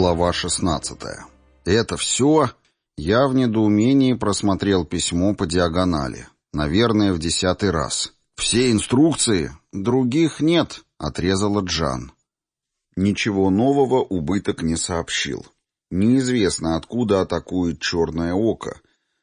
Глава 16. Это все? Я в недоумении просмотрел письмо по диагонали. Наверное, в десятый раз. Все инструкции? Других нет, отрезала Джан. Ничего нового убыток не сообщил. Неизвестно, откуда атакует черное око,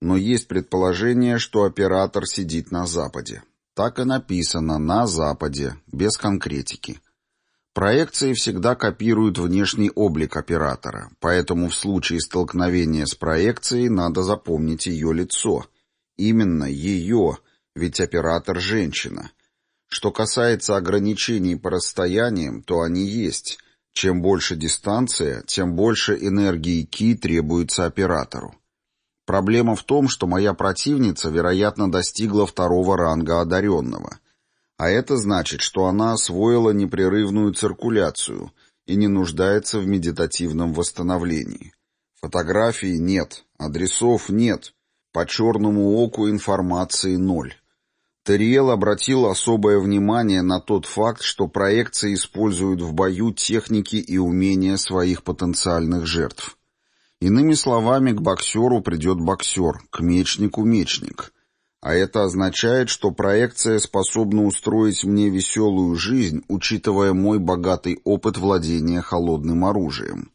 но есть предположение, что оператор сидит на западе. Так и написано «на западе», без конкретики. Проекции всегда копируют внешний облик оператора, поэтому в случае столкновения с проекцией надо запомнить ее лицо. Именно ее, ведь оператор – женщина. Что касается ограничений по расстояниям, то они есть. Чем больше дистанция, тем больше энергии Ки требуется оператору. Проблема в том, что моя противница, вероятно, достигла второго ранга одаренного – а это значит, что она освоила непрерывную циркуляцию и не нуждается в медитативном восстановлении. Фотографий нет, адресов нет, по черному оку информации ноль. Терриел обратил особое внимание на тот факт, что проекции используют в бою техники и умения своих потенциальных жертв. Иными словами, к боксеру придет боксер, к мечнику – мечник. А это означает, что проекция способна устроить мне веселую жизнь, учитывая мой богатый опыт владения холодным оружием.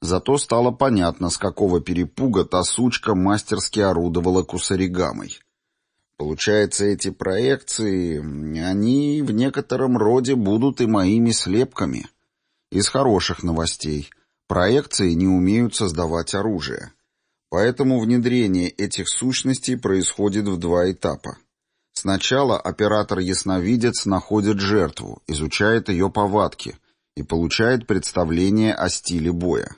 Зато стало понятно, с какого перепуга та сучка мастерски орудовала кусаригамой. Получается, эти проекции, они в некотором роде будут и моими слепками. Из хороших новостей. Проекции не умеют создавать оружие. Поэтому внедрение этих сущностей происходит в два этапа. Сначала оператор-ясновидец находит жертву, изучает ее повадки и получает представление о стиле боя.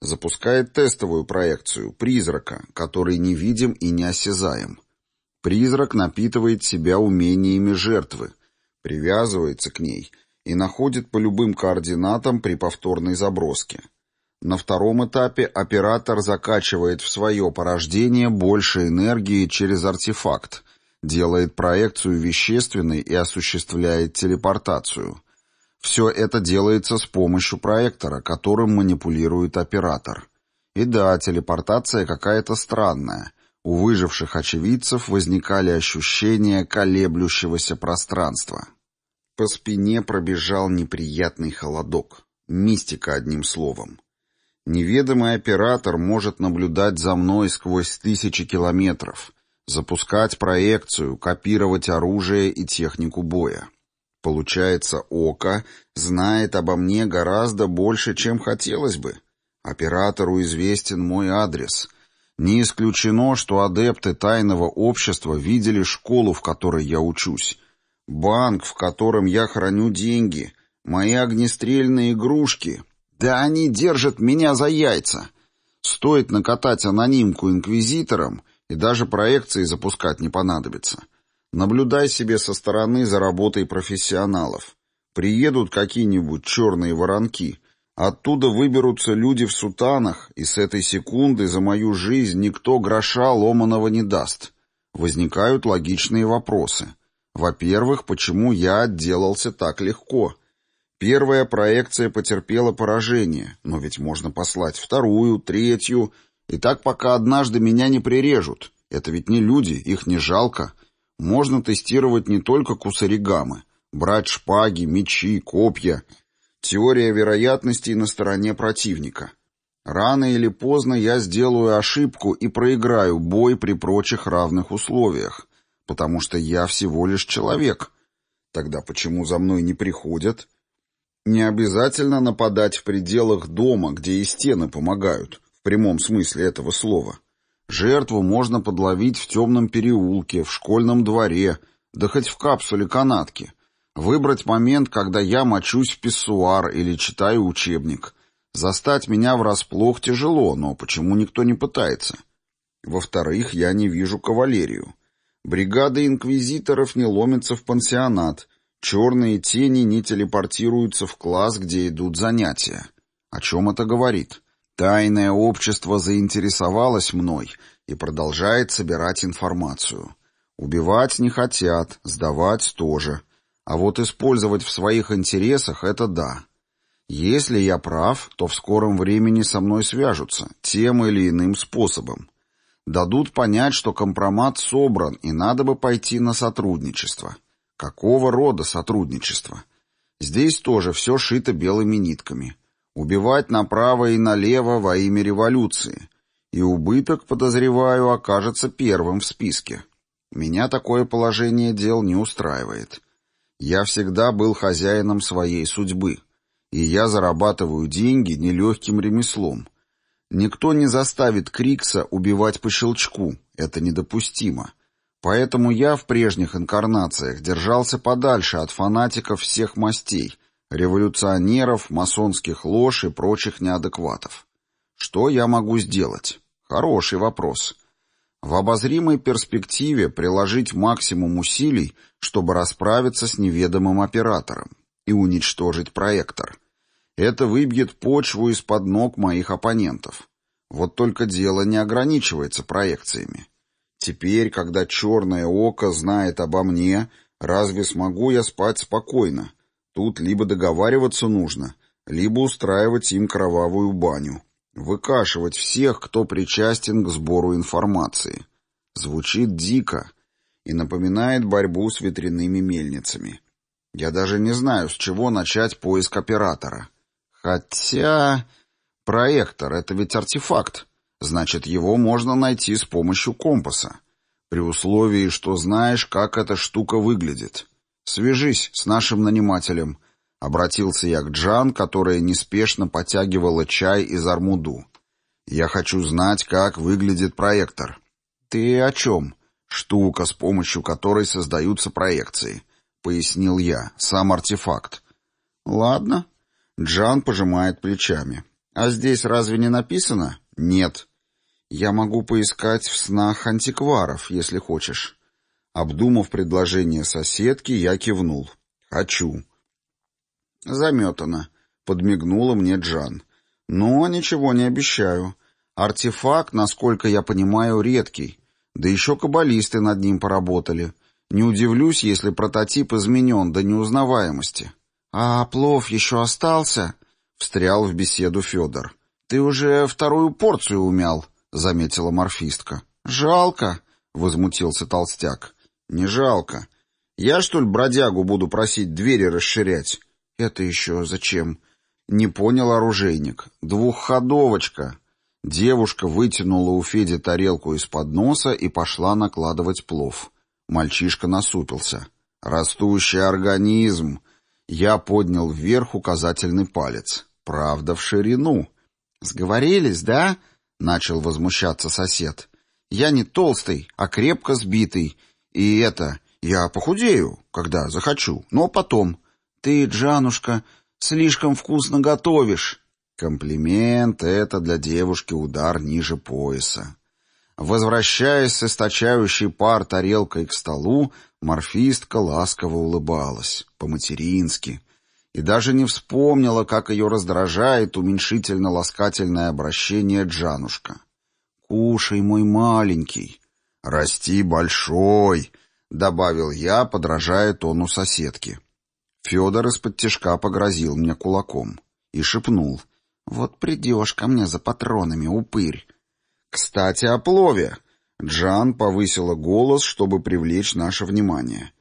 Запускает тестовую проекцию призрака, который невидим и неосязаем. Призрак напитывает себя умениями жертвы, привязывается к ней и находит по любым координатам при повторной заброске. На втором этапе оператор закачивает в свое порождение больше энергии через артефакт, делает проекцию вещественной и осуществляет телепортацию. Все это делается с помощью проектора, которым манипулирует оператор. И да, телепортация какая-то странная. У выживших очевидцев возникали ощущения колеблющегося пространства. По спине пробежал неприятный холодок. Мистика, одним словом. Неведомый оператор может наблюдать за мной сквозь тысячи километров, запускать проекцию, копировать оружие и технику боя. Получается, Око знает обо мне гораздо больше, чем хотелось бы. Оператору известен мой адрес. Не исключено, что адепты тайного общества видели школу, в которой я учусь, банк, в котором я храню деньги, мои огнестрельные игрушки — да они держат меня за яйца. Стоит накатать анонимку инквизиторам, и даже проекции запускать не понадобится. Наблюдай себе со стороны за работой профессионалов. Приедут какие-нибудь черные воронки. Оттуда выберутся люди в сутанах, и с этой секунды за мою жизнь никто гроша ломаного не даст. Возникают логичные вопросы. Во-первых, почему я отделался так легко? Первая проекция потерпела поражение, но ведь можно послать вторую, третью, и так пока однажды меня не прирежут. Это ведь не люди, их не жалко. Можно тестировать не только кусаригамы, брать шпаги, мечи, копья. Теория вероятностей на стороне противника. Рано или поздно я сделаю ошибку и проиграю бой при прочих равных условиях, потому что я всего лишь человек. Тогда почему за мной не приходят? Не обязательно нападать в пределах дома, где и стены помогают, в прямом смысле этого слова. Жертву можно подловить в темном переулке, в школьном дворе, да хоть в капсуле канатки. Выбрать момент, когда я мочусь в писсуар или читаю учебник. Застать меня врасплох тяжело, но почему никто не пытается? Во-вторых, я не вижу кавалерию. Бригада инквизиторов не ломится в пансионат, Черные тени не телепортируются в класс, где идут занятия. О чем это говорит? Тайное общество заинтересовалось мной и продолжает собирать информацию. Убивать не хотят, сдавать тоже. А вот использовать в своих интересах — это да. Если я прав, то в скором времени со мной свяжутся, тем или иным способом. Дадут понять, что компромат собран, и надо бы пойти на сотрудничество. Какого рода сотрудничество? Здесь тоже все шито белыми нитками. Убивать направо и налево во имя революции. И убыток, подозреваю, окажется первым в списке. Меня такое положение дел не устраивает. Я всегда был хозяином своей судьбы и я зарабатываю деньги нелегким ремеслом. Никто не заставит Крикса убивать по щелчку, это недопустимо. Поэтому я в прежних инкарнациях держался подальше от фанатиков всех мастей, революционеров, масонских лож и прочих неадекватов. Что я могу сделать? Хороший вопрос. В обозримой перспективе приложить максимум усилий, чтобы расправиться с неведомым оператором и уничтожить проектор. Это выбьет почву из-под ног моих оппонентов. Вот только дело не ограничивается проекциями. Теперь, когда черное око знает обо мне, разве смогу я спать спокойно? Тут либо договариваться нужно, либо устраивать им кровавую баню. Выкашивать всех, кто причастен к сбору информации. Звучит дико и напоминает борьбу с ветряными мельницами. Я даже не знаю, с чего начать поиск оператора. Хотя... Проектор — это ведь артефакт. Значит, его можно найти с помощью компаса. При условии, что знаешь, как эта штука выглядит. Свяжись с нашим нанимателем. Обратился я к Джан, которая неспешно потягивала чай из армуду. Я хочу знать, как выглядит проектор. Ты о чем? Штука, с помощью которой создаются проекции. Пояснил я. Сам артефакт. Ладно, Джан пожимает плечами. «А здесь разве не написано?» «Нет». «Я могу поискать в снах антикваров, если хочешь». Обдумав предложение соседки, я кивнул. «Хочу». «Заметано», — подмигнула мне Джан. «Но ничего не обещаю. Артефакт, насколько я понимаю, редкий. Да еще каббалисты над ним поработали. Не удивлюсь, если прототип изменен до неузнаваемости». «А плов еще остался?» — встрял в беседу Федор. «Ты уже вторую порцию умял», — заметила морфистка. «Жалко», — возмутился толстяк. «Не жалко. Я, что ли, бродягу буду просить двери расширять?» «Это еще зачем?» Не понял оружейник. «Двухходовочка». Девушка вытянула у Феди тарелку из-под носа и пошла накладывать плов. Мальчишка насупился. «Растущий организм», я поднял вверх указательный палец. Правда, в ширину. «Сговорились, да?» — начал возмущаться сосед. «Я не толстый, а крепко сбитый. И это, я похудею, когда захочу, но потом. Ты, Джанушка, слишком вкусно готовишь». Комплимент — это для девушки удар ниже пояса. Возвращаясь с источающей пар тарелкой к столу, морфистка ласково улыбалась, по-матерински, и даже не вспомнила, как ее раздражает уменьшительно-ласкательное обращение Джанушка. «Кушай, мой маленький, расти большой», — добавил я, подражая тону соседки. Федор из-под тяжка погрозил мне кулаком и шепнул. «Вот придешь ко мне за патронами, упырь, «Кстати, о плове!» Джан повысила голос, чтобы привлечь наше внимание.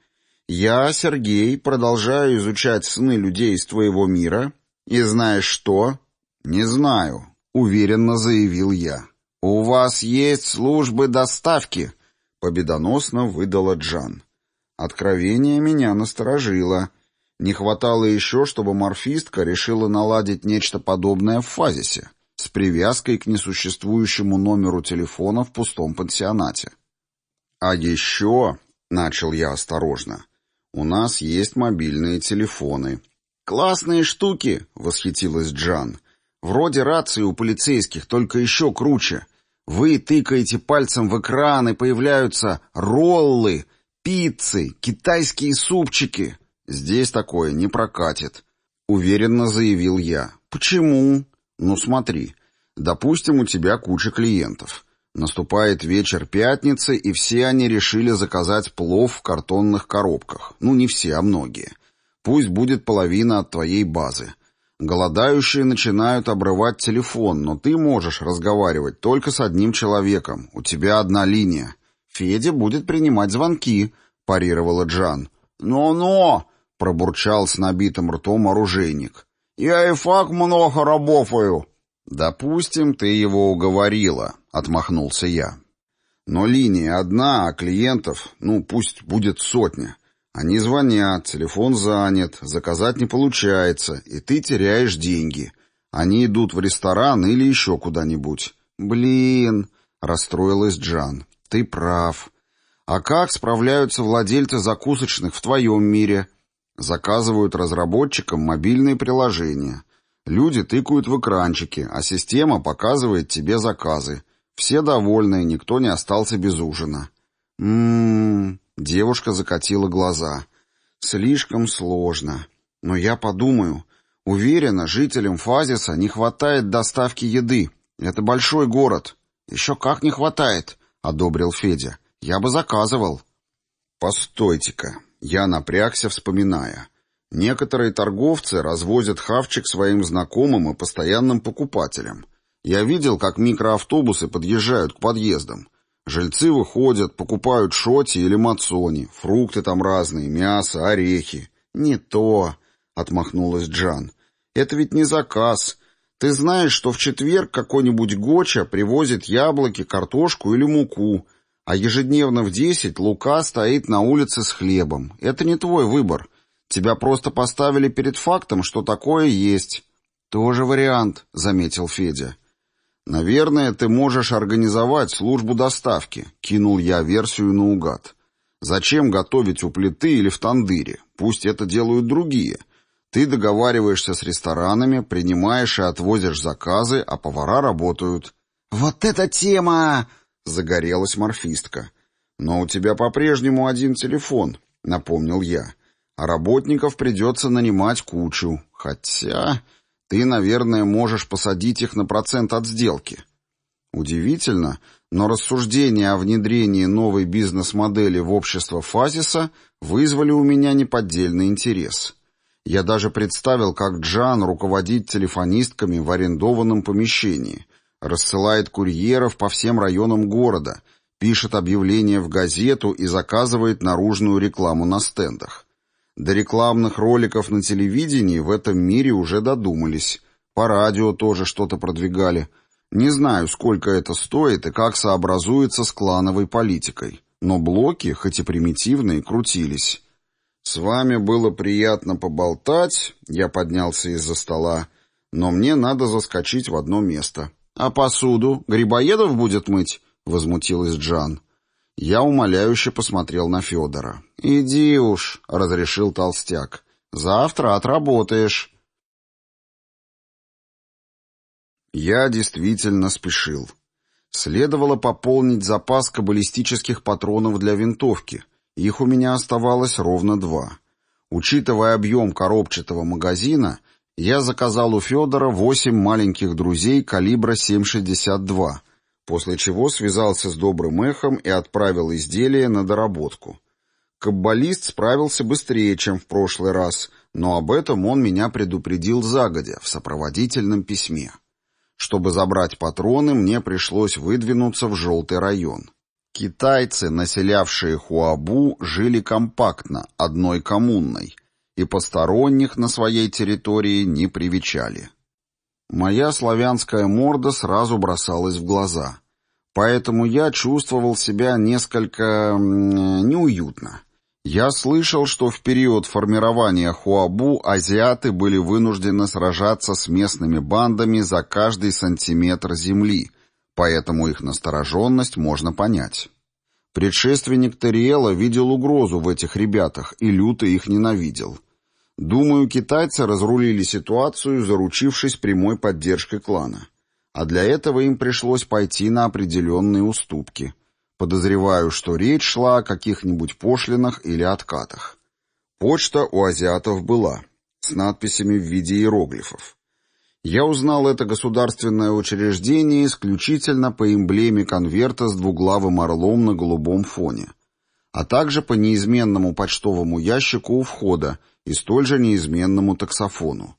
«Я, Сергей, продолжаю изучать сны людей из твоего мира, и знаешь что?» «Не знаю», — уверенно заявил я. «У вас есть службы доставки», — победоносно выдала Джан. Откровение меня насторожило. Не хватало еще, чтобы морфистка решила наладить нечто подобное в фазисе с привязкой к несуществующему номеру телефона в пустом пансионате. «А еще», — начал я осторожно, — «у нас есть мобильные телефоны». «Классные штуки», — восхитилась Джан. «Вроде рации у полицейских, только еще круче. Вы тыкаете пальцем в экран, и появляются роллы, пиццы, китайские супчики. Здесь такое не прокатит», — уверенно заявил я. «Почему?» Ну смотри, допустим, у тебя куча клиентов. Наступает вечер пятницы, и все они решили заказать плов в картонных коробках. Ну, не все, а многие. Пусть будет половина от твоей базы. Голодающие начинают обрывать телефон, но ты можешь разговаривать только с одним человеком. У тебя одна линия. Федя будет принимать звонки, парировала Джан. «Но-но!» — пробурчал с набитым ртом оружейник. «Я и фак много работаю». «Допустим, ты его уговорила», — отмахнулся я. «Но линия одна, а клиентов, ну, пусть будет сотня. Они звонят, телефон занят, заказать не получается, и ты теряешь деньги. Они идут в ресторан или еще куда-нибудь». «Блин», — расстроилась Джан, — «ты прав. А как справляются владельцы закусочных в твоем мире? Заказывают разработчикам мобильные приложения. Люди тыкают в экранчики, а система показывает тебе заказы. Все довольны, никто не остался без ужина. Ммм, девушка закатила глаза. Слишком сложно. Но я подумаю. Уверена, жителям Фазиса не хватает доставки еды. Это большой город. Еще как не хватает, одобрил Федя. Я бы заказывал. Постойте-ка, я напрягся, вспоминая. Некоторые торговцы развозят хавчик своим знакомым и постоянным покупателям. Я видел, как микроавтобусы подъезжают к подъездам. Жильцы выходят, покупают шоти или мацони, фрукты там разные, мясо, орехи. «Не то», — отмахнулась Джан. «Это ведь не заказ. Ты знаешь, что в четверг какой-нибудь Гоча привозит яблоки, картошку или муку, а ежедневно в десять Лука стоит на улице с хлебом. Это не твой выбор. Тебя просто поставили перед фактом, что такое есть. Тоже вариант, заметил Федя. Наверное, ты можешь организовать службу доставки, кинул я версию наугад. Зачем готовить у плиты или в тандыре? Пусть это делают другие. Ты договариваешься с ресторанами, принимаешь и отвозишь заказы, а повара работают. Вот эта тема! Загорелась морфистка. «Но у тебя по-прежнему один телефон», — напомнил я. «А работников придется нанимать кучу. Хотя ты, наверное, можешь посадить их на процент от сделки». Удивительно, но рассуждения о внедрении новой бизнес-модели в общество Фазиса вызвали у меня неподдельный интерес. Я даже представил, как Джан руководит телефонистками в арендованном помещении, рассылает курьеров по всем районам города, пишет объявления в газету и заказывает наружную рекламу на стендах. До рекламных роликов на телевидении в этом мире уже додумались. По радио тоже что-то продвигали. Не знаю, сколько это стоит и как сообразуется с клановой политикой. Но блоки, хоть и примитивные, крутились. «С вами было приятно поболтать», — я поднялся из-за стола, «но мне надо заскочить в одно место». «А посуду? Грибоедов будет мыть?» — возмутилась Джан. Я умоляюще посмотрел на Федора. «Иди уж», — разрешил толстяк. «Завтра отработаешь». Я действительно спешил. Следовало пополнить запас каббалистических патронов для винтовки. Их у меня оставалось ровно два. Учитывая объем коробчатого магазина, я заказал у Федора восемь маленьких друзей калибра 7,62, после чего связался с добрым эхом и отправил изделие на доработку. Каббалист справился быстрее, чем в прошлый раз, но об этом он меня предупредил загодя, в сопроводительном письме. Чтобы забрать патроны, мне пришлось выдвинуться в желтый район. Китайцы, населявшие Хуабу, жили компактно, одной коммунной, и посторонних на своей территории не привечали. Моя славянская морда сразу бросалась в глаза, поэтому я чувствовал себя несколько неуютно. Я слышал, что в период формирования Хуабу азиаты были вынуждены сражаться с местными бандами за каждый сантиметр земли, поэтому их настороженность можно понять. Предшественник Терриэла видел угрозу в этих ребятах и люто их ненавидел. Думаю, китайцы разрулили ситуацию, заручившись прямой поддержкой клана. А для этого им пришлось пойти на определенные уступки. Подозреваю, что речь шла о каких-нибудь пошлинах или откатах. Почта у азиатов была, с надписями в виде иероглифов. Я узнал это государственное учреждение исключительно по эмблеме конверта с двуглавым орлом на голубом фоне, а также по неизменному почтовому ящику у входа и столь же неизменному таксофону.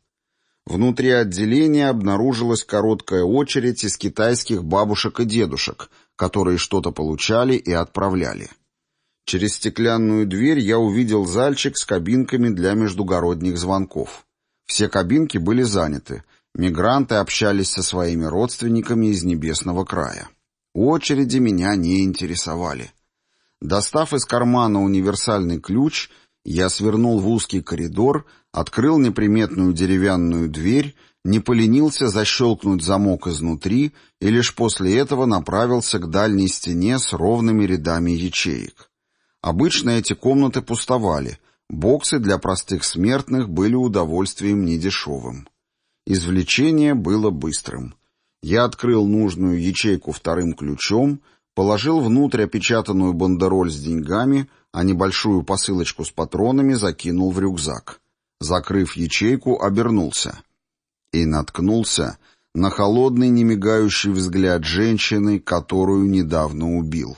Внутри отделения обнаружилась короткая очередь из китайских бабушек и дедушек, которые что-то получали и отправляли. Через стеклянную дверь я увидел зальчик с кабинками для междугородних звонков. Все кабинки были заняты. Мигранты общались со своими родственниками из небесного края. Очереди меня не интересовали. Достав из кармана универсальный ключ, я свернул в узкий коридор, открыл неприметную деревянную дверь, не поленился защелкнуть замок изнутри и лишь после этого направился к дальней стене с ровными рядами ячеек. Обычно эти комнаты пустовали, боксы для простых смертных были удовольствием недешевым. Извлечение было быстрым. Я открыл нужную ячейку вторым ключом — положил внутрь опечатанную бандероль с деньгами, а небольшую посылочку с патронами закинул в рюкзак. Закрыв ячейку, обернулся. И наткнулся на холодный немигающий взгляд женщины, которую недавно убил.